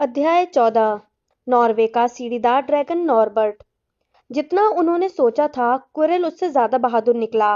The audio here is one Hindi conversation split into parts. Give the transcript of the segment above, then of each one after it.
अध्याय चौदह, नॉर्वे का सीढ़ीदार ड्रैगन नॉर्बर्ट। जितना उन्होंने सोचा था, कुरेल उससे ज़्यादा बहादुर निकला।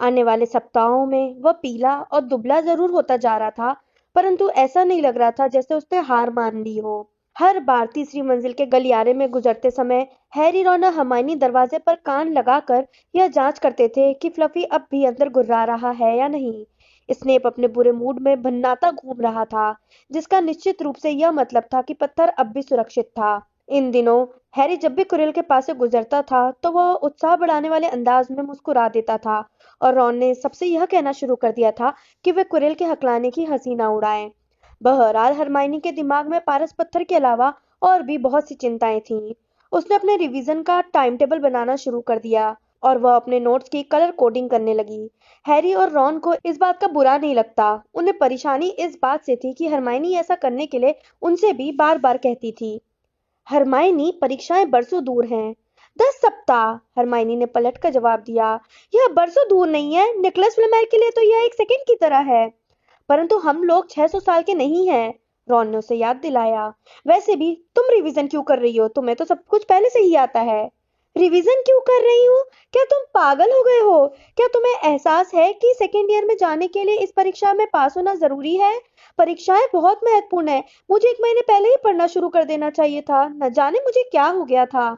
आने वाले सप्ताहों में वह पीला और दुबला ज़रूर होता जा रहा था, परंतु ऐसा नहीं लग रहा था जैसे उसने हार मान ली हो। हर बार तीसरी मंजिल के गलियारे में गुजरते समय हैरी, रोना, हमायनी दरवाजे पर कान लगाकर यह जाँच करते थे कि फ्लफी अब भी अंदर गुर्रा रहा है या नहीं। स्नेप अपने बुरे मूड में भन्नाता घूम रहा था, जिसका निश्चित रूप से यह मतलब था कि पत्थर अब भी सुरक्षित था। इन दिनों, हैरी जब भी कुरिल के पास से गुजरता था तो वह उत्साह बढ़ाने वाले अंदाज में मुस्कुरा देता था, और रॉन ने सबसे यह कहना शुरू कर दिया था कि वे कुरिल के हकलाने की हँसी ना उड़ाएँ। बहरहाल, हरमाइनी के दिमाग में पारस पत्थर के अलावा और भी बहुत सी चिंताएँ थीं। उसने अपने रिवीजन का टाइम टेबल बनाना शुरू कर दिया। और वह अपने नोट्स की कलर कोडिंग करने लगी। हैरी और रॉन को इस बात का बुरा नहीं लगता। उन्हें परेशानी इस बात से थी कि हरमाइनी ऐसा करने के लिए उनसे भी बार बार कहती थी। हरमाइनी परीक्षाएँ बरसों दूर हैं। दस सप्ताह हरमाइनी ने पलट कर जवाब दिया। यह बरसों दूर नहीं है। निकलस फ्लेमेर के लिए तो यह एक सेकंड की तरह है। परंतु हम लोग 600 साल के नहीं हैं रॉन ने उसे याद दिलाया। वैसे भी, तुम रिवीजन क्यों कर रही हो? तुम्हें तो सब कुछ पहले से ही आता है। रिवीजन क्यों कर रही हूँ? क्या तुम पागल हो गए हो? क्या तुम्हें एहसास है कि सेकेंड ईयर में जाने के लिए इस परीक्षा में पास होना ज़रूरी है? परीक्षाएँ बहुत महत्वपूर्ण है। मुझे एक महीने पहले ही पढ़ना शुरू कर देना चाहिए था। न जाने मुझे क्या हो गया था।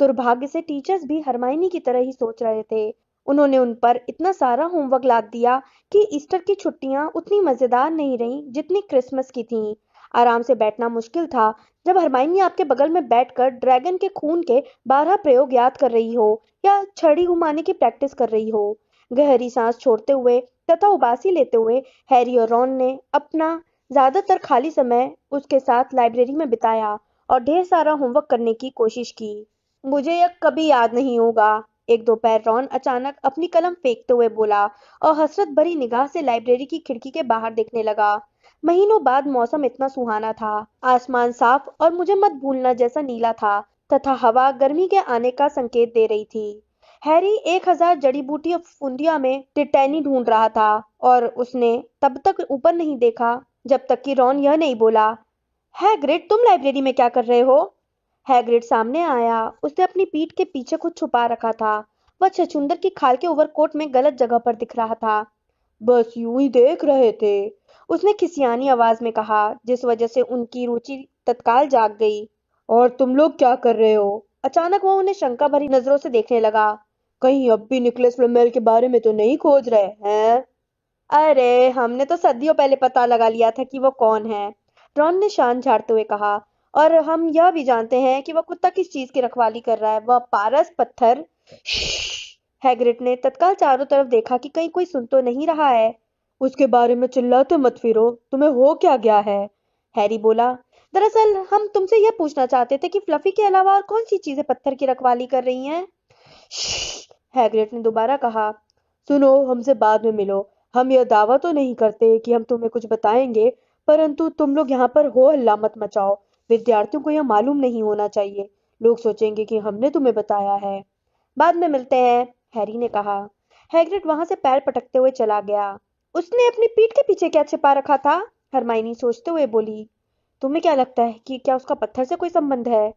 दुर्भाग्य से टीचर्स भी हरमाइनी की तरह ही सोच रहे थे। उन्होंने उन पर इतना सारा होमवर्क लाद दिया कि ईस्टर की छुट्टियाँ उतनी मज़ेदार नहीं रहीं जितनी क्रिसमस की थीं। आराम से बैठना मुश्किल था, जब हरमाइनी आपके बगल में बैठकर ड्रैगन के खून के बारह प्रयोग याद कर रही हो या छड़ी घुमाने की प्रैक्टिस कर रही हो। गहरी सांस छोड़ते हुए तथा उबासी लेते हुए हैरी और रॉन ने अपना ज़्यादातर खाली समय उसके साथ लाइब्रेरी में बिताया और ढेर सारा होमवर्क करने की कोशिश की। मुझे यह कभी याद नहीं होगा, एक दोपहर रॉन अचानक अपनी कलम फेंकते हुए बोला और हसरत भरी निगाह से लाइब्रेरी की खिड़की के बाहर देखने लगा। महीनों बाद मौसम इतना सुहाना था। आसमान साफ़ और मुझे मत भूलना जैसा नीला था, तथा हवा गर्मी के आने का संकेत दे रही थी। हैरी एक हज़ार जड़ी बूटी फुंदिया में टिटैनी ढूंढ रहा था, और उसने तब तक ऊपर नहीं देखा, जब तक कि रॉन यह नहीं बोला, हैग्रिड, तुम लाइब्रेरी में क्या कर रहे हो? हैग्रिड सामने आया, उसने अपनी पीठ के पीछे कुछ छुपा रखा था, वह छछुंदर की खाल के ओवरकोट में गलत जगह पर दिख रहा था। बस यूँ ही देख रहे थे। उसने खिसियानी आवाज़ में कहा, जिस वजह से उनकी रुचि तत्काल जाग गई। और तुम लोग क्या कर रहे हो? अचानक वो उन्हें शंका भरी नज़रों से देखने लगा। कहीं अब भी निकलेस फ्लेमेल के बारे में तो नहीं खोज रहे हैं? अरे, हमने तो सदियों पहले पता लगा लिया था कि वो कौन है। रॉन ने शान झाड़ते हुए कहा, और हम यह भी जानते हैं कि वह कुत्ता किस चीज़ की रखवाली कर रहा है। वह पारस पत्थर? हैग्रिड ने तत्काल चारों तरफ़ देखा कि कहीं कोई सुन तो नहीं रहा है। उसके बारे में चिल्लाते मत फिरो। तुम्हें हो क्या गया है? हैरी बोला, दरअसल हम तुमसे यह पूछना चाहते थे कि फ्लफी के अलावा और कौन सी चीज़ें पत्थर की रखवाली कर रही हैं? हैग्रिड ने दोबारा कहा, सुनो, हमसे बाद में मिलो। हम यह दावा तो नहीं करते कि हम तुम्हें कुछ बताएँगे, परंतु तुम लोग यहाँ पर हो, हल्ला मत मचाओ। विद्यार्थियों को यह मालूम नहीं होना चाहिए। लोग सोचेंगे कि हमने तुम्हें बताया है। बाद में मिलते हैं, हैरी ने कहा। हैग्रिड वहाँ से पैर पटकते हुए चला गया। उसने अपनी पीठ के पीछे क्या छिपा रखा था? हरमाइनी सोचते हुए बोली, तुम्हें क्या लगता है कि क्या उसका पत्थर से कोई संबंध है?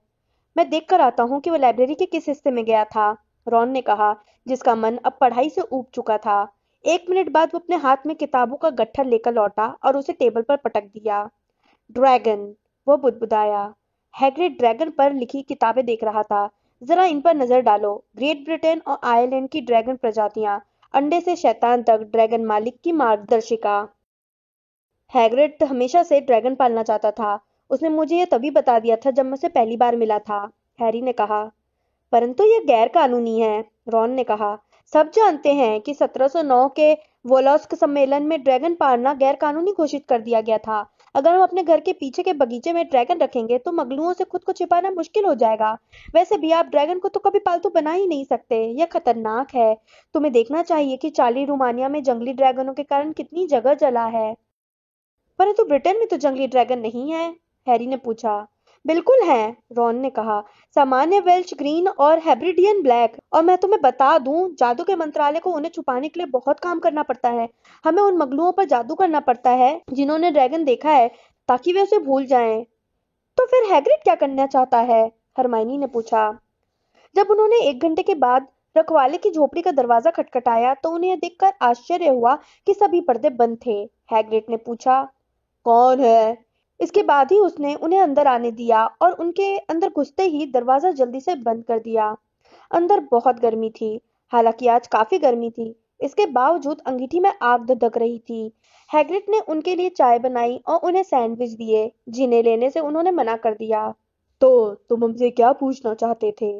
मैं देख कर आता हूँ कि वो लाइब्रेरी के किस हिस्से में गया था। रॉन ने कहा, जिसका मन अब पढ़ाई से ऊब चुका था। एक मिनट बाद वो अपने हाथ में किताबों का गट्ठर लेकर लौटा और उसे टेबल पर पटक दिया। ड्रैगन! वो बुदबुदाया। हैग्रिड ड्रैगन पर लिखी किताबें देख रहा था। जरा इन पर नज़र डालो। ग्रेट ब्रिटेन और आयरलैंड की ड्रैगन प्रजातियाँ। अंडे से शैतान तक ड्रैगन मालिक की मार्गदर्शिका। हैग्रिड हमेशा से ड्रैगन पालना चाहता था। उसने मुझे यह तभी बता दिया था जब मुझसे पहली बार मिला था, हैरी ने कहा। परंतु यह गैर कानूनी है, रॉन ने कहा। सब जानते हैं कि 1709 के वोलॉस्क सम्मेलन में ड्रैगन पालना गैर कानूनी घोषित कर दिया गया था। अगर हम अपने घर के पीछे के बगीचे में ड्रैगन रखेंगे तो मगलुओं से खुद को छिपाना मुश्किल हो जाएगा। वैसे भी आप ड्रैगन को तो कभी पालतू बना ही नहीं सकते, यह खतरनाक है। तुम्हें देखना चाहिए कि चाली रोमानिया में जंगली ड्रैगनों के कारण कितनी जगह जला है। परंतु ब्रिटेन में तो जंगली ड्रैगन नहीं है, हैरी ने पूछा। बिल्कुल है, रॉन ने कहा। सामान्य वेल्च ग्रीन और हेब्रिडियन ब्लैक। और मैं तुम्हें बता दूँ, जादू के मंत्रालय को उन्हें छुपाने के लिए बहुत काम करना पड़ता है। हमें उन मगलुओं पर जादू करना पड़ता है, जिन्होंने ड्रैगन देखा है, ताकि वे उसे भूल जाएँ। तो फिर हैग्रिड क्या करना चाहता है? हरमाइनी ने पूछा। जब उन्होंने एक घंटे के बाद रखवाले की झोपड़ी का दरवाज़ा खटखटाया तो उन्हें यह देखकर आश्चर्य हुआ कि सभी पर्दे बंद थे। हैग्रिड ने पूछा, कौन है? इसके बाद ही उसने उन्हें अंदर आने दिया और उनके अंदर घुसते ही दरवाज़ा जल्दी से बंद कर दिया। अंदर बहुत गर्मी थी, हालाँकि आज काफ़ी गर्मी थी। इसके बावजूद अंगीठी में आग धधक रही थी। हैग्रिड ने उनके लिए चाय बनाई और उन्हें सैंडविच दिए, जिन्हें लेने से उन्होंने मना कर दिया। तो तुम हमसे क्या पूछना चाहते थे?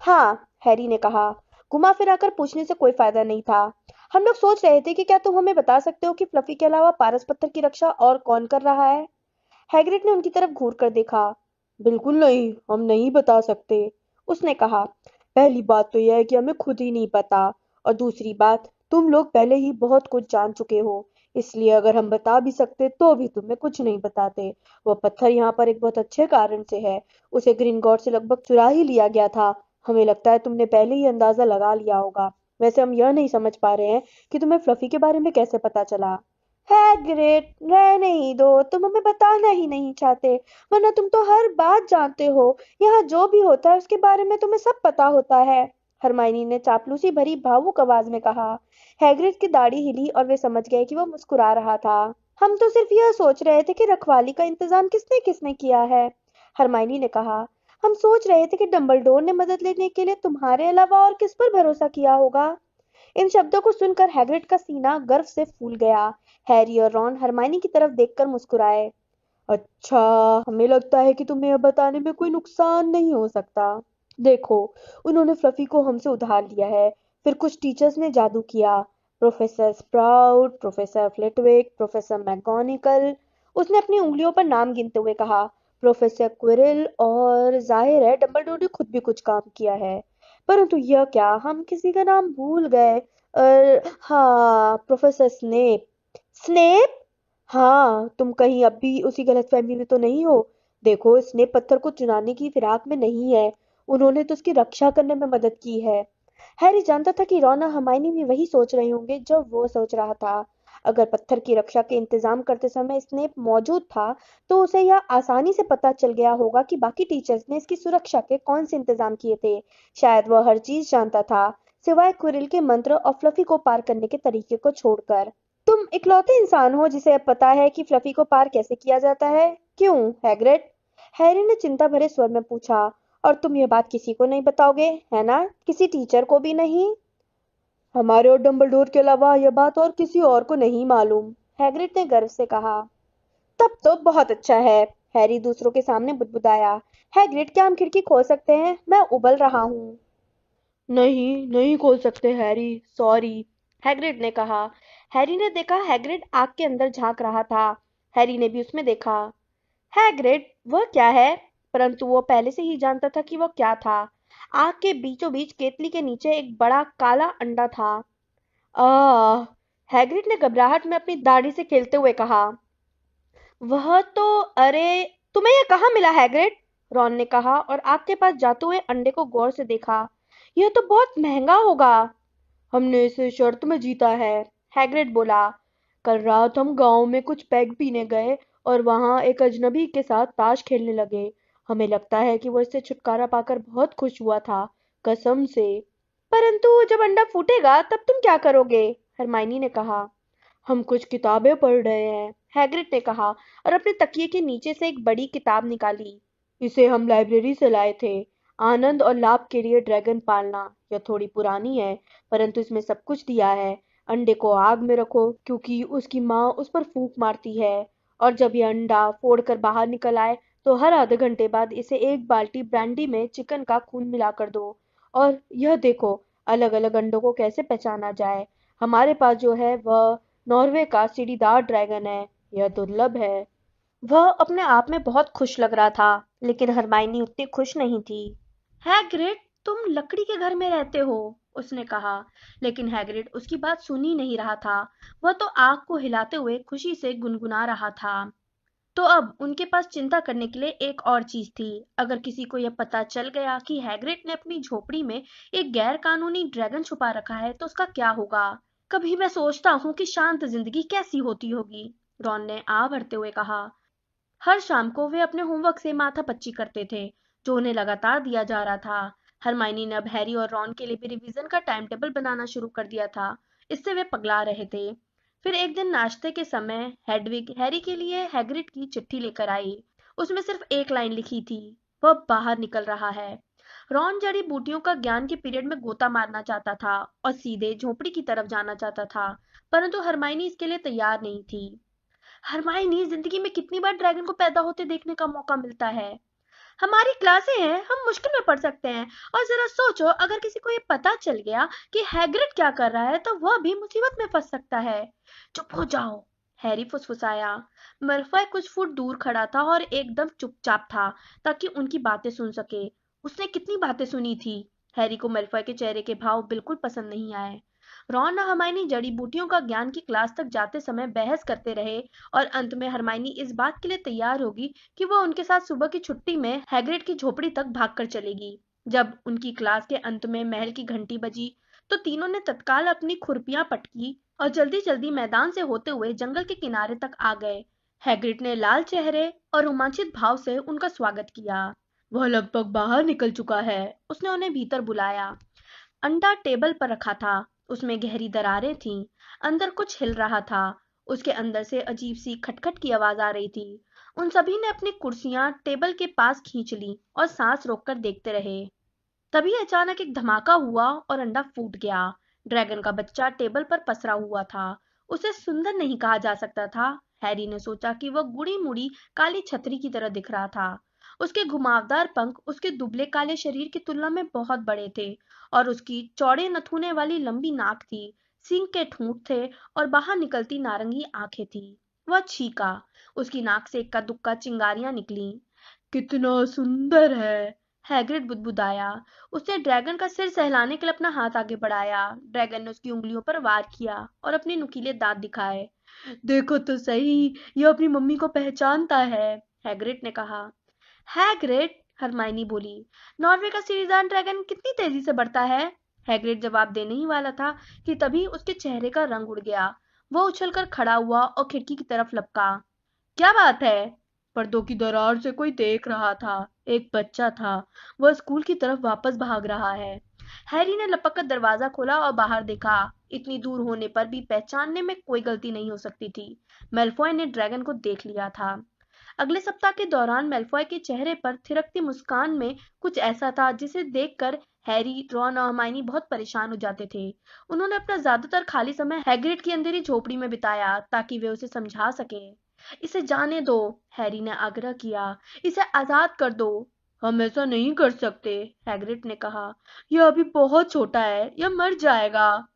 हाँ हैरी ने कहा, घुमा फिराकर पूछने से कोई फ़ायदा नहीं था। हम लोग सोच रहे थे कि क्या तुम हमें बता सकते हो कि फ्लफी के अलावा पारस पत्थर की रक्षा और कौन कर रहा है? हैग्रिड ने उनकी तरफ़ घूर कर देखा। बिल्कुल नहीं, हम नहीं बता सकते, उसने कहा। पहली बात तो यह है कि हमें खुद ही नहीं पता, और दूसरी बात, तुम लोग पहले ही बहुत कुछ जान चुके हो, इसलिए अगर हम बता भी सकते तो भी तुम्हें कुछ नहीं बताते। वह पत्थर यहाँ पर एक बहुत अच्छे कारण से है, उसे ग्रीन गॉड से लगभग चुरा ही लिया गया था। हमें लगता है तुमने पहले ही अंदाज़ा लगा लिया होगा। वैसे हम यह नहीं समझ पा रहे हैं कि तुम्हें फ्लफी के बारे में कैसे पता चला। है ग्रेट रहने ही दो, तुम हमें बताना ही नहीं चाहते। वरना तुम तो हर बात जानते हो, यहाँ जो भी होता है उसके बारे में तुम्हें सब पता होता है। हरमाइनी ने चापलूसी भरी भावुक आवाज़ में कहा। हैग्रिड की दाढ़ी हिली और वे समझ गए कि वो मुस्कुरा रहा था। हम तो सिर्फ़ यह सोच रहे थे कि रखवाली का इंतज़ाम किसने किसने किया है? हरमाइनी ने कहा। हम सोच रहे थे कि डम्बलडोर ने मदद लेने के लिए तुम्हारे अलावा और किस पर भरोसा किया होगा? इन शब्दों को सुनकर हैग्रिड का सीना गर्व से फूल गया। हैरी और रॉन हरमाइनी की तरफ़ देखकर मुस्कुराए। अच्छा हमें लगता है कि तुम्हें यह बताने में कोई नुकसान नहीं हो सकता। देखो, उन्होंने फ्लफी को हमसे उधार लिया है। फिर कुछ टीचर्स ने जादू किया। Professor Sprout, professor Flitwick, professor McGonagall उसने अपनी उंगलियों पर नाम गिनते हुए कहा। प्रोफेसर क्विरिल और ज़ाहिर है डम्बलडोर ने खुद भी कुछ काम किया है। परंतु यह क्या? हम किसी का नाम भूल गए। हाँ प्रोफेसर स्नेप स्नेप? हाँ तुम कहीं अब भी उसी गलतफहमी में तो नहीं हो? देखो, स्नेप पत्थर को चुनाने की फिराक में नहीं है। उन्होंने तो उसकी रक्षा करने में मदद की है। हैरी जानता था कि रोना हमायनी भी वही सोच रहे होंगे जो वो सोच रहा था। अगर पत्थर की रक्षा के इंतज़ाम करते समय स्नेप मौजूद था तो उसे यह आसानी से पता चल गया होगा कि बाकी टीचर्स ने इसकी सुरक्षा के कौन से इंतज़ाम किए थे। शायद वह हर चीज़ जानता था, सिवाय कुरिल के मंत्र और फ्लफी को पार करने के तरीके को छोड़कर। तुम इकलौते इंसान हो जिसे अब पता है कि फ्लफी को पार कैसे किया जाता है। क्यों हैग्रेट हैरी ने चिंता भरे स्वर में पूछा, और तुम ये बात किसी को नहीं बताओगे, है ना? किसी टीचर को भी नहीं। हमारे और डम्बलडोर के अलावा यह बात और किसी और को नहीं मालूम, हैग्रिड ने गर्व से कहा। तब तो बहुत अच्छा है, हैरी दूसरों के सामने बुदबुदाया। हैग्रिड, क्या हम खिड़की खोल सकते हैं? मैं उबल रहा हूँ। नहीं नहीं खोल सकते, हैरी, सॉरी, हैग्रिड ने कहा। हैरी ने देखा हैग्रिड आग के अंदर झाँक रहा था। हैरी ने भी उसमें देखा। हैग्रिड, वह क्या है? परंतु वो पहले से ही जानता था कि वह क्या था। आग के बीचों बीच केतली के नीचे एक बड़ा काला अंडा था। हैग्रिड ने घबराहट में अपनी दाढ़ी से खेलते हुए कहा, वह तो अरे, तुम्हें यह कहाँ मिला हैग्रिड? रॉन ने कहा और आग के पास जाते हुए अंडे को गौर से देखा, यह तो बहुत महँगा होगा। हमने इसे शर्त में जीता है। हैग्रिड बोला, कल रात हम गाँव में कुछ पैग पीने गए और वहाँ एक अजनबी के साथ ताश खेलने लगे। हमें लगता है कि वो इससे छुटकारा पाकर बहुत खुश हुआ था, कसम से। परंतु जब अंडा फूटेगा, तब तुम क्या करोगे? हरमाइनी ने कहा। हम कुछ किताबें पढ़ रहे हैं हैग्रिड ने कहा, और अपने तकिए के नीचे से एक बड़ी किताब निकाली। इसे हम लाइब्रेरी से लाए थे। आनंद और लाभ के लिए ड्रैगन पालना। यह थोड़ी पुरानी है, परंतु इसमें सब कुछ दिया है। अंडे को आग में रखो, क्योंकि उसकी माँ उस पर फूंक मारती है। और जब यह अंडा फोड़कर बाहर निकल आए तो हर आधे घंटे बाद इसे एक बाल्टी ब्रांडी में चिकन का खून मिलाकर दो। और यह देखो अलग अलग अंडों को कैसे पहचाना जाए। हमारे पास जो है, वह नॉर्वे का सीढ़ीदार ड्रैगन है। यह दुर्लभ है। वह अपने आप में बहुत खुश लग रहा था, लेकिन हरमाइनी उतनी खुश नहीं थी। है ग्रेट, तुम लकड़ी के घर में रहते हो। उसने कहा। लेकिन हैग्रिड उसकी बात सुन ही नहीं रहा था। वह तो आग को हिलाते हुए खुशी से गुनगुना रहा था। तो अब उनके पास चिंता करने के लिए एक और चीज़ थी। अगर किसी को यह पता चल गया कि हैग्रिड ने अपनी झोपड़ी में एक गैर कानूनी ड्रैगन छुपा रखा है तो उसका क्या होगा? कभी मैं सोचता हूँ कि शांत ज़िंदगी कैसी होती होगी, रॉन ने आ भरते हुए कहा। हर शाम को वे अपने होमवर्क से माथा पच्ची करते थे, जो उन्हें लगातार दिया जा रहा था। हरमाइनी ने अब हैरी और रॉन के लिए भी रिवीजन का टाइम टेबल बनाना शुरू कर दिया था। इससे वे पगला रहे थे। फिर एक दिन नाश्ते के समय हेडविग हैरी के लिए हैग्रिड की चिट्ठी लेकर आई। उसमें सिर्फ़ एक लाइन लिखी थी, वह बाहर निकल रहा है। रॉन जड़ी बूटियों का ज्ञान के पीरियड में गोता मारना चाहता था और सीधे झोपड़ी की तरफ़ जाना चाहता था, परंतु हरमाइनी इसके लिए तैयार नहीं थी। हरमाइनी ज़िंदगी में कितनी बार ड्रैगन को पैदा होते देखने का मौका मिलता है। हमारी क्लासें हैं, हम मुश्किल में पढ़ सकते हैं। और जरा सोचो, अगर किसी को ये पता चल गया कि हैग्रिड क्या कर रहा है तो वह भी मुसीबत में फंस सकता है। चुप हो जाओ, हैरी फुसफुसाया। मरफाई कुछ फुट दूर खड़ा था और एकदम चुपचाप था, ताकि उनकी बातें सुन सके। उसने कितनी बातें सुनी थी? हैरी को मरफाई के चेहरे के भाव बिल्कुल पसंद नहीं आए। रॉन और हरमाइनी जड़ी बूटियों का ज्ञान की क्लास तक जाते समय बहस करते रहे और अंत में हरमाइनी इस बात के लिए तैयार होगी कि वह उनके साथ सुबह की छुट्टी में हैग्रेड की झोपड़ी तक भागकर चलेगी। जब उनकी क्लास के अंत में महल की घंटी बजी तो तीनों ने तत्काल अपनी खुरपियाँ पटकी और जल्दी जल्दी मैदान से होते हुए जंगल के किनारे तक आ गए। हैग्रिड ने लाल चेहरे और रोमांचित भाव से उनका स्वागत किया। वह लगभग बाहर निकल चुका है, उसने उन्हें भीतर बुलाया। अंडा टेबल पर रखा था। उसमें गहरी दरारें थीं। अंदर कुछ हिल रहा था। उसके अंदर से अजीब सी खटखट की आवाज़ आ रही थी। उन सभी ने अपनी कुर्सियाँ टेबल के पास खींच ली और सांस रोककर देखते रहे। तभी अचानक एक धमाका हुआ और अंडा फूट गया। ड्रैगन का बच्चा टेबल पर पसरा हुआ था। उसे सुंदर नहीं कहा जा सकता था। हैरी ने सोचा कि वह गुड़ी मुड़ी काली छतरी की तरह दिख रहा था। उसके घुमावदार पंख उसके दुबले काले शरीर की तुलना में बहुत बड़े थे और उसकी चौड़े नथुने वाली लंबी नाक थी। सिंह के ठूंठ थे और बाहर निकलती नारंगी आँखें थी। वह छीका। उसकी नाक से इक्का दुक्का चिंगारियाँ निकली। कितना सुंदर है! हैग्रिड बुदबुदाया। उसने ड्रैगन का सिर सहलाने के लिए अपना हाथ आगे बढ़ाया। ड्रैगन ने उसकी उंगलियों पर वार किया और अपने नुकीले दांत दिखाए। देखो तो सही, यह अपनी मम्मी को पहचानता है, हैग्रिड ने कहा। हैग्रिड हरमाइनी बोली, नॉर्वे का सीरीजान ड्रैगन कितनी तेज़ी से बढ़ता है? हैग्रिड जवाब देने ही वाला था कि तभी उसके चेहरे का रंग उड़ गया। वो उछलकर खड़ा हुआ और खिड़की की तरफ़ लपका। क्या बात है? पर्दों की दरार से कोई देख रहा था। एक बच्चा था। वह स्कूल की तरफ़ वापस भाग रहा है। हैरी ने लपक कर दरवाज़ा खोला और बाहर देखा। इतनी दूर होने पर भी पहचानने में कोई गलती नहीं हो सकती थी। मेल्फॉय ने ड्रैगन को देख लिया था। अगले सप्ताह के दौरान मेल्फॉय के चेहरे पर थिरकती मुस्कान में कुछ ऐसा था जिसे देखकर हैरी, रॉन और हमायनी बहुत परेशान हो जाते थे। उन्होंने अपना ज़्यादातर खाली समय हैग्रिड की अंधेरी झोपड़ी में बिताया ताकि वे उसे समझा सके। इसे जाने दो, हैरी ने आग्रह किया। इसे आज़ाद कर दो। हम ऐसा नहीं कर सकते, हैग्रिड ने कहा। यह अभी बहुत छोटा है, यह मर जाएगा।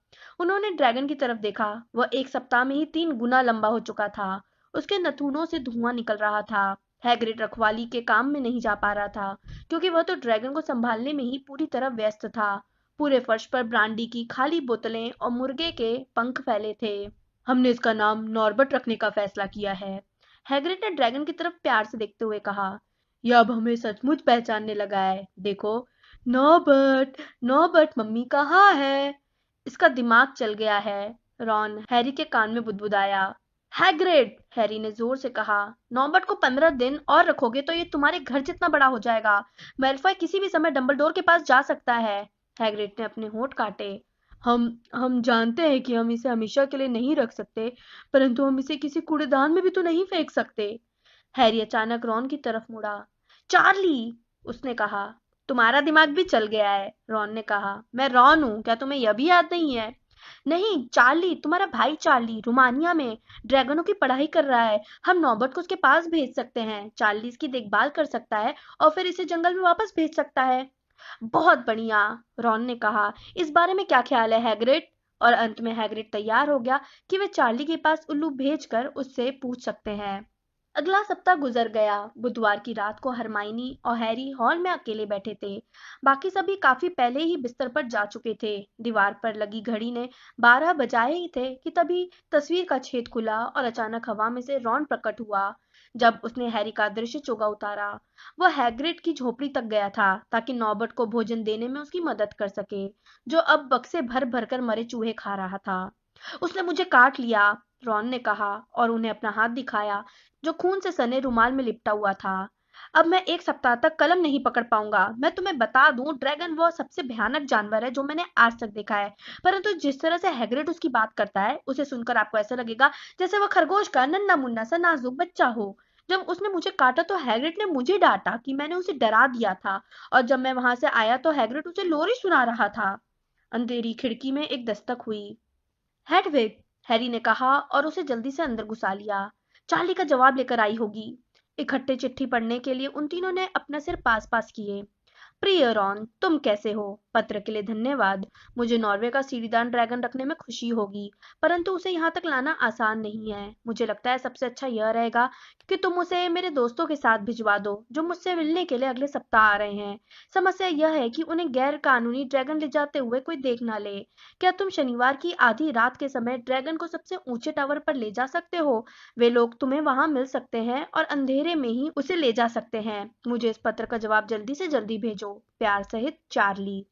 उन्होंने ड्रैगन की तरफ़ देखा। वह एक सप्ताह में ही तीन गुना लंबा हो चुका था। उसके नथुनों से धुआँ निकल रहा था। हैग्रिड रखवाली के काम में नहीं जा पा रहा था, क्योंकि वह तो ड्रैगन को संभालने में ही पूरी तरह व्यस्त था। पूरे फर्श पर ब्रांडी की खाली बोतलें और मुर्गे के पंख फैले थे। हमने इसका नाम नॉर्बर्ट रखने का फैसला किया है, हैग्रिड ने ड्रैगन की तरफ़ प्यार से देखते हुए कहा। यह अब हमें सचमुच पहचानने लगा है। देखो नॉबर्ट नॉबर्ट मम्मी कहाँ है? इसका दिमाग चल गया है। रॉन, हैरी के कान में बुदबुदाया। हैग्रेड! हैरी ने ज़ोर से कहा नॉबर्ट को पंद्रह दिन और रखोगे तो ये तुम्हारे घर जितना बड़ा हो जाएगा। मेल्फॉय किसी भी समय डम्बलडोर के पास जा सकता है। हैग्रेड ने अपने होठ काटे। हम हम जानते हैं कि हम इसे हमेशा के लिए नहीं रख सकते, परंतु हम इसे किसी कूड़ेदान में भी तो नहीं फेंक सकते। हैरी अचानक रॉन की तरफ़ मुड़ा। चार्ली! उसने कहा। तुम्हारा दिमाग भी चल गया है, रॉन ने कहा। मैं रॉन हूँ, क्या तुम्हें यह भी याद नहीं है? नहीं चार्ली तुम्हारा भाई चार्ली रोमानिया में ड्रैगनों की पढ़ाई कर रहा है। हम नॉबर्ट को उसके पास भेज सकते हैं। चार्ली इसकी देखभाल कर सकता है और फिर इसे जंगल में वापस भेज सकता है। बहुत बढ़िया, रॉन ने कहा। इस बारे में क्या ख्याल है, हैग्रिड? और अंत में हैग्रिड तैयार हो गया कि वे चार्ली के पास उल्लू भेजकर उससे पूछ सकते हैं। अगला सप्ताह गुजर गया। बुधवार की रात को हरमाइनी और हैरी हॉल में अकेले बैठे थे। बाकी सभी काफ़ी पहले ही बिस्तर पर जा चुके थे। दीवार पर लगी घड़ी ने बारह बजाए ही थे कि तभी तस्वीर का छेद खुला और अचानक हवा में से रॉन प्रकट हुआ, जब उसने हैरी का दृश्य चोगा उतारा। वह हैग्रिड की झोपड़ी तक गया था ताकि नॉबर्ट को भोजन देने में उसकी मदद कर सके, जो अब बक्से भर भर मरे चूहे खा रहा था। उसने मुझे काट लिया रॉन ने कहा और उन्हें अपना हाथ दिखाया, जो खून से सने रुमाल में लिपटा हुआ था। अब मैं एक सप्ताह तक कलम नहीं पकड़ पाऊँगा। मैं तुम्हें बता दूँ, ड्रैगन वो सबसे भयानक जानवर है जो मैंने आज तक देखा है। परंतु जिस तरह से हैग्रिड उसकी बात करता है, उसे सुनकर आपको ऐसा लगेगा जैसे वह खरगोश का नन्ना मुन्ना सा नाजुक बच्चा हो। जब उसने मुझे काटा तो हैग्रिड ने मुझे डांटा कि मैंने उसे डरा दिया था, और जब मैं वहाँ से आया तो हैग्रिड उसे लोरी सुना रहा था। अंधेरी खिड़की में एक दस्तक हुई। हेडविग हैरी ने कहा और उसे जल्दी से अंदर घुसा लिया। चार्ली का जवाब लेकर आई होगी। इकट्ठे चिट्ठी पढ़ने के लिए उन तीनों ने अपना सिर पास पास किए। प्रिय रॉन तुम कैसे हो? पत्र के लिए धन्यवाद। मुझे नॉर्वे का सीढ़ीदान ड्रैगन रखने में खुशी होगी, परंतु उसे यहाँ तक लाना आसान नहीं है। मुझे लगता है सबसे अच्छा यह रहेगा कि तुम उसे मेरे दोस्तों के साथ भिजवा दो, जो मुझसे मिलने के लिए अगले सप्ताह आ रहे हैं। समस्या यह है कि उन्हें गैर कानूनी ड्रैगन ले जाते हुए कोई देख ना ले। क्या तुम शनिवार की आधी रात के समय ड्रैगन को सबसे ऊँचे टावर पर ले जा सकते हो? वे लोग तुम्हें वहाँ मिल सकते हैं और अंधेरे में ही उसे ले जा सकते हैं। मुझे इस पत्र का जवाब जल्दी से जल्दी भेजो। प्यार सहित चार्ली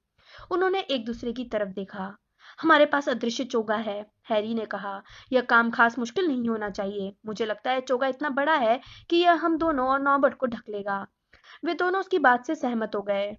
उन्होंने एक दूसरे की तरफ़ देखा। हमारे पास अदृश्य चोगा है, हैरी ने कहा। यह काम खास मुश्किल नहीं होना चाहिए। मुझे लगता है चोगा इतना बड़ा है कि यह हम दोनों और नॉबर्ट को ढक लेगा। वे दोनों उसकी बात से सहमत हो गए।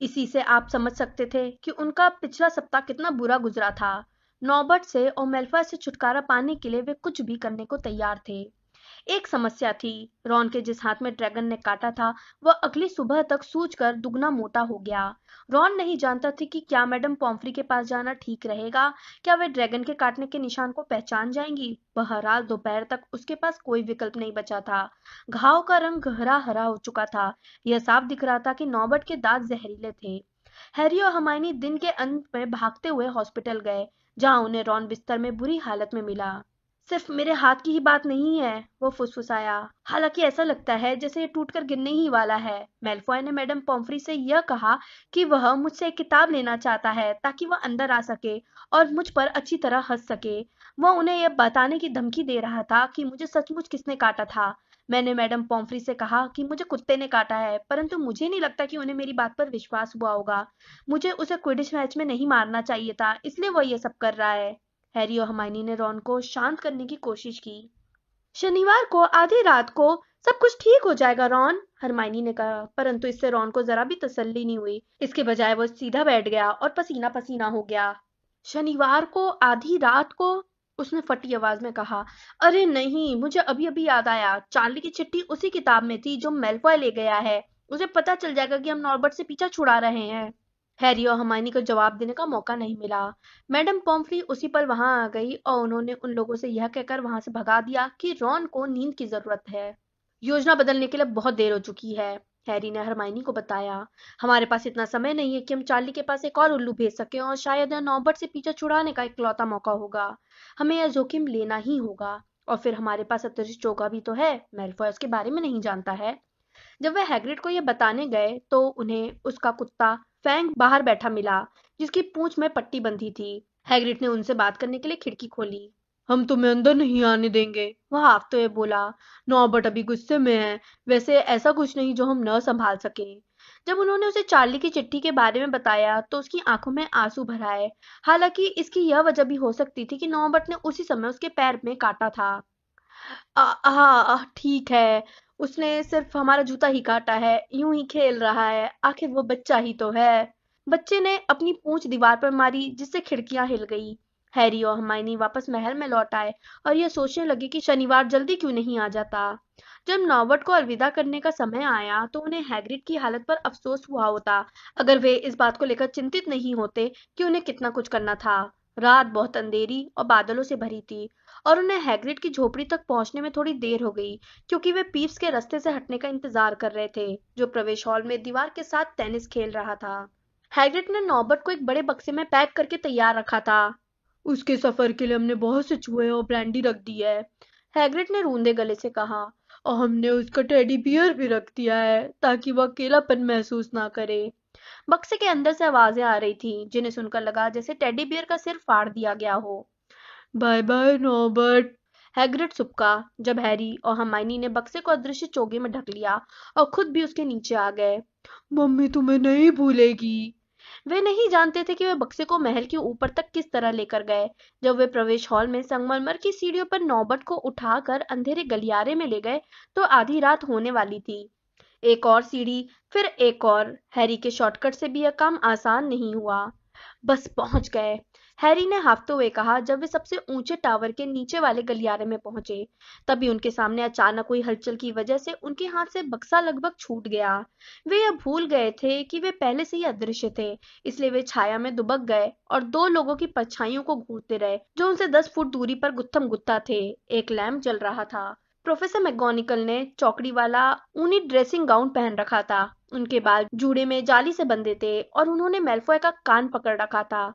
इसी से आप समझ सकते थे कि उनका पिछला सप्ताह कितना बुरा गुजरा था। नॉबर्ट से और मेल्फा से छुटकारा पाने के लिए वे कुछ भी करने को तैयार थे। एक समस्या थी। रॉन के जिस हाथ में ड्रैगन ने काटा था, वह अगली सुबह तक सूज कर दुगना मोटा हो गया। रॉन नहीं जानता था कि क्या मैडम पॉम्फ्री के पास जाना ठीक रहेगा। क्या वे ड्रैगन के काटने के निशान को पहचान जाएँगी? बहरहाल, दोपहर तक उसके पास कोई विकल्प नहीं बचा था। घाव का रंग गहरा हरा हो चुका था। यह साफ़ दिख रहा था कि नौबट के दांत जहरीले थे। हैरी और हमायनी दिन के अंत में भागते हुए हॉस्पिटल गए, जहाँ उन्हें रॉन बिस्तर में बुरी हालत में मिला। सिर्फ़ मेरे हाथ की ही बात नहीं है, वो फुसफुसाया। हालाँकि ऐसा लगता है जैसे ये टूटकर गिरने ही वाला है। मेलफॉय ने मैडम पॉम्फ्री से यह कहा कि वह मुझसे एक किताब लेना चाहता है ताकि वह अंदर आ सके और मुझ पर अच्छी तरह हंस सके। वह उन्हें यह बताने की धमकी दे रहा था कि मुझे सचमुच किसने काटा था। मैंने मैडम पॉम्फ्री से कहा कि मुझे कुत्ते ने काटा है, परंतु मुझे नहीं लगता कि उन्हें मेरी बात पर विश्वास हुआ होगा। मुझे उसे क्विडिश मैच में नहीं मारना चाहिए था, इसलिए वह यह सब कर रहा है। हैरी और हमायनी ने रॉन को शांत करने की कोशिश की। शनिवार को, आधी रात को, सब कुछ ठीक हो जाएगा, रॉन? हरमाइनी ने कहा, परंतु इससे रॉन को जरा भी तसल्ली नहीं हुई। इसके बजाय वो सीधा बैठ गया और पसीना पसीना हो गया। शनिवार को, आधी रात को, उसने फटी आवाज़ में कहा, अरे नहीं, मुझे अभी अभी याद आया। चार्ली की चिट्ठी उसी किताब में थी जो मेलफॉय ले गया है। उसे पता चल जाएगा कि हम नॉर्बर्ट से पीछा छुड़ा रहे हैं। हैरी और हमायनी को जवाब देने का मौका नहीं मिला। मैडम पॉम्फ्री उसी पर वहाँ आ गई और उन्होंने उन लोगों से यह कहकर वहाँ से भगा दिया कि रॉन को नींद की ज़रूरत है। योजना बदलने के लिए बहुत देर हो चुकी है, हैरी ने हरमाइनी को बताया। हमारे पास इतना समय नहीं है कि हम चार्ली के पास एक और उल्लू भेज सके और शायद नौबट से पीछे छुड़ाने का इकलौता मौका होगा। हमें यह जोखिम लेना ही होगा और फिर हमारे पास अतिरिक्त चौका भी तो है मेलफॉय उसके बारे में नहीं जानता है। जब वह हैग्रिड को यह बताने गए तो उन्हें उसका कुत्ता फैंग बाहर बैठा मिला जिसकी पूंछ में पट्टी बंधी थी। हैग्रिड ने उनसे बात करने के लिए खिड़की खोली। हम तुम्हें अंदर नहीं आने देंगे। वह आपते हुए बोला नौबट अभी गुस्से में है। वैसे ऐसा कुछ नहीं जो हम न संभाल सके। जब उन्होंने उसे चार्ली की चिट्ठी के बारे में बताया तो उसकी आँखों में आँसू भर आए। हालाँकि इसकी यह वजह भी हो सकती थी कि नौबट ने उसी समय उसके पैर में काटा था। हाँ ठीक है। उसने सिर्फ़ हमारा जूता ही काटा है, यूँ ही खेल रहा है, आखिर वो बच्चा ही तो है। बच्चे ने अपनी पूंछ दीवार पर मारी, जिससे खिड़कियाँ हिल गई। हैरी और हमायनी वापस महल में लौट आए और यह सोचने लगे कि शनिवार जल्दी क्यों नहीं आ जाता। जब नॉबर्ट को अलविदा करने का समय आया तो उन्हें हैग्रिड की हालत पर अफसोस हुआ होता, अगर वे इस बात को लेकर चिंतित नहीं होते कि उन्हें कितना कुछ करना था। रात बहुत अंधेरी और बादलों से भरी थी और उन्हें हैग्रिड की झोपड़ी तक पहुँचने में थोड़ी देर हो गई, क्योंकि वे पीप्स के रास्ते से हटने का इंतज़ार कर रहे थे, जो प्रवेश हॉल में दीवार के साथ टेनिस खेल रहा था। हैग्रिड ने नौबत को एक बड़े बक्से में पैक करके तैयार रखा था। उसके सफ़र के लिए हमने बहुत से चूहे और ब्रांडी रख दी है हैग्रिड ने रूंदे गले से कहा, और हमने उसका टेडी बियर भी रख दिया है, ताकि वह अकेलापन महसूस ना करे। बक्से के अंदर से आवाज़ें आ रही थी, जिन्हें सुनकर लगा जैसे टेडी बियर का सिर फाड़ दिया गया हो। बाय बाय नॉबर्ट, हैग्रिड सुपका, जब हैरी और हमाइनी ने बक्से को अदृश्य चोगे में ढक लिया और खुद भी उसके नीचे आ गए। मम्मी तुम्हें नहीं भूलेगी? वे नहीं जानते थे कि वे बक्से को महल के ऊपर तक किस तरह लेकर गए, जब वे प्रवेश हॉल में संगमरमर की सीढ़ियों पर नौबत को उठाकर अंधेरे गलियारे में ले गए तो आधी रात होने वाली थी। एक और सीढ़ी, फिर एक और। हैरी के शॉर्टकट से भी यह काम आसान नहीं हुआ। बस पहुँच गए। हैरी ने हाफते हुए कहा, जब वे सबसे ऊँचे टावर के नीचे वाले गलियारे में पहुँचे, तभी उनके सामने अचानक हुई हलचल की वजह से उनके हाथ से बक्सा लगभग छूट गया। वे यह भूल गए थे कि वे पहले से ही अदृश्य थे, इसलिए वे छाया में दुबक गए और दो लोगों की परछाइयों को घूरते रहे, जो उनसे दस फुट दूरी पर गुत्थम गुत्ता थे। एक लैम्प जल रहा था। प्रोफेसर मैगोनिकल ने चौकड़ी वाला ऊनी ड्रेसिंग गाउन पहन रखा था। उनके बाल जूड़े में जाली से बंधे थे और उन्होंने मेल्फॉय का कान पकड़ रखा था।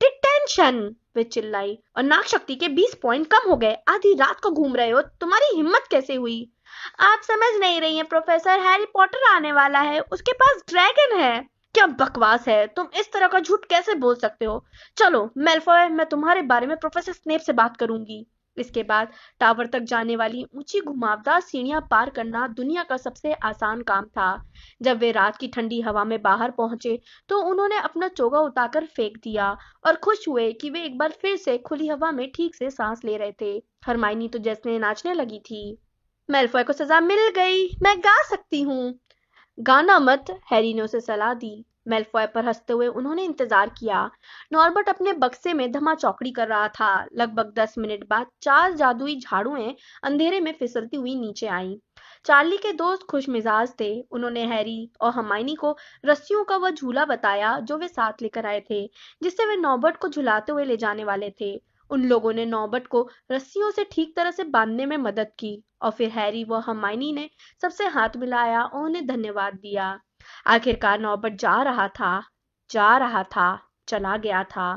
डिटेंशन वे चिल्लाई। और नाक शक्ति के बीस पॉइंट कम हो गए। आधी रात को घूम रहे हो, तुम्हारी हिम्मत कैसे हुई? आप समझ नहीं रही हैं, प्रोफेसर। हैरी पॉटर आने वाला है, उसके पास ड्रैगन है। क्या बकवास है? तुम इस तरह का झूठ कैसे बोल सकते हो? चलो, मेल्फॉय, मैं तुम्हारे बारे में प्रोफेसर स्नेप से बात करूँगी। इसके बाद टावर तक जाने वाली ऊँची घुमावदार सीढ़ियाँ पार करना दुनिया का सबसे आसान काम था। जब वे रात की ठंडी हवा में बाहर पहुँचे तो उन्होंने अपना चोगा उताकर फेंक दिया और खुश हुए कि वे एक बार फिर से खुली हवा में ठीक से सांस ले रहे थे। हरमाइनी तो जैसे नाचने लगी थी। मेल्फॉय को सजा मिल गई, मैं गा सकती हूँ। गाना मत, हैरी ने उसे सलाह दी। मेल्फॉय पर हँसते हुए उन्होंने इंतज़ार किया। नॉर्बर्ट अपने बक्से में धमा चौकड़ी कर रहा था। लगभग दस मिनट बाद चार जादुई झाड़ुएँ अंधेरे में फिसलती हुई नीचे आईं। चार्ली के दोस्त खुश मिजाज थे। उन्होंने हैरी और हमाइनी को रस्सियों का वह झूला बताया जो वे साथ लेकर आए थे, जिससे वे नॉबर्ट को झुलाते हुए ले जाने वाले थे। उन लोगों ने नॉबर्ट को रस्सियों से ठीक तरह से बांधने में मदद की और फिर हैरी व हमाइनी ने सबसे हाथ मिलाया और उन्हें धन्यवाद दिया। आखिरकार नौबत जा रहा था, जा रहा था, चला गया था।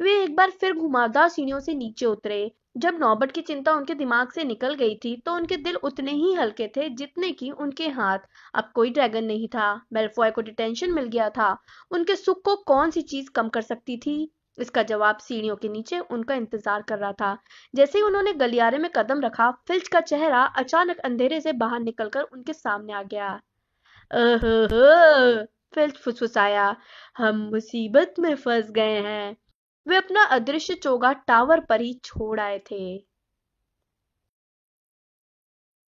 वे एक बार फिर घुमावदार सीढ़ियों से नीचे उतरे। जब नौबत की चिंता उनके दिमाग से निकल गई थी तो उनके दिल उतने ही हल्के थे जितने कि उनके हाथ। अब कोई ड्रैगन नहीं था मेलफॉय को डिटेंशन मिल गया था। उनके सुख को कौन सी चीज़ कम कर सकती थी? इसका जवाब सीढ़ियों के नीचे उनका इंतज़ार कर रहा था। जैसे ही उन्होंने गलियारे में कदम रखा, फिल्च का चेहरा अचानक अंधेरे से बाहर निकलकर उनके सामने आ गया। फिल्च फुसफुसाया, हम मुसीबत में फंस गए हैं। वे अपना अदृश्य चोगा टावर पर ही छोड़ आए थे।